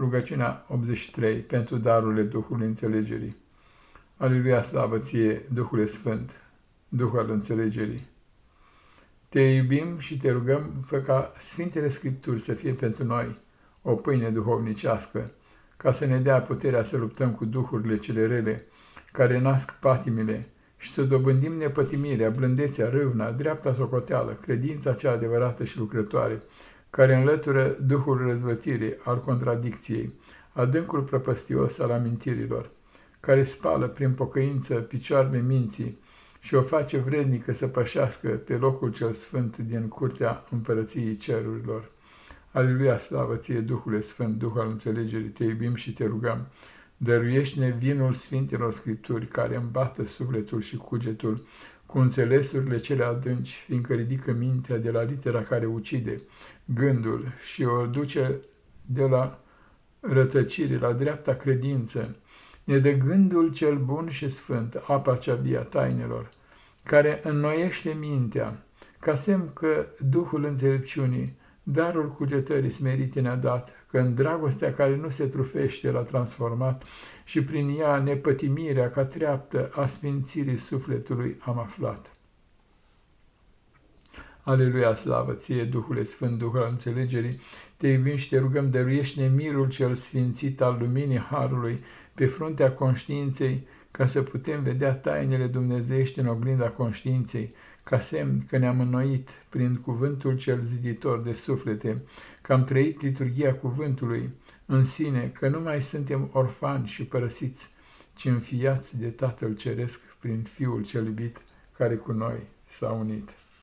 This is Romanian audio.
Rugăciunea 83 pentru darurile Duhului Înțelegerii. Aleluia, slavă ție, Duhule Sfânt, Duhul al Înțelegerii. Te iubim și te rugăm, fă ca Sfintele Scripturi să fie pentru noi o pâine duhovnicească, ca să ne dea puterea să luptăm cu duhurile cele rele, care nasc patimile, și să dobândim nepătimirea, blândețea, râvna, dreapta socoteală, credința cea adevărată și lucrătoare, care înlătură duhul răzvătirii, al contradicției, adâncul prăpăstios al amintirilor, care spală prin pocăință picioarele minții și o face vrednică să pășească pe locul cel sfânt din curtea împărăției cerurilor. Aleluia, slavă ție, Duhule Sfânt, Duh al înțelegerii, te iubim și te rugăm. Dăruiește-ne vinul Sfintelor Scripturi care îmbată sufletul și cugetul cu înțelesurile cele adânci, fiindcă ridică mintea de la litera care ucide gândul și o duce de la rătăcire la dreapta credință, ne dă gândul cel bun și sfânt, apa cea via tainelor, care înnoiește mintea, ca semn că Duhul înțelepciunii, darul cugetării smerite ne-a dat, că în dragostea care nu se trufește l-a transformat și prin ea nepătimirea ca treaptă a sfințirii sufletului am aflat. Aleluia, slavă ție, Duhule Sfânt, Duhul al înțelegerii, te iubim și te rugăm, dăruiește-ne mirul cel sfințit al luminii Harului pe fruntea conștiinței, ca să putem vedea tainele dumnezeiești în oglinda conștiinței, ca semn că ne-am înnoit prin cuvântul cel ziditor de suflete, că am trăit liturgia cuvântului în sine, că nu mai suntem orfani și părăsiți, ci înfiați de Tatăl Ceresc prin Fiul cel iubit, care cu noi s-a unit.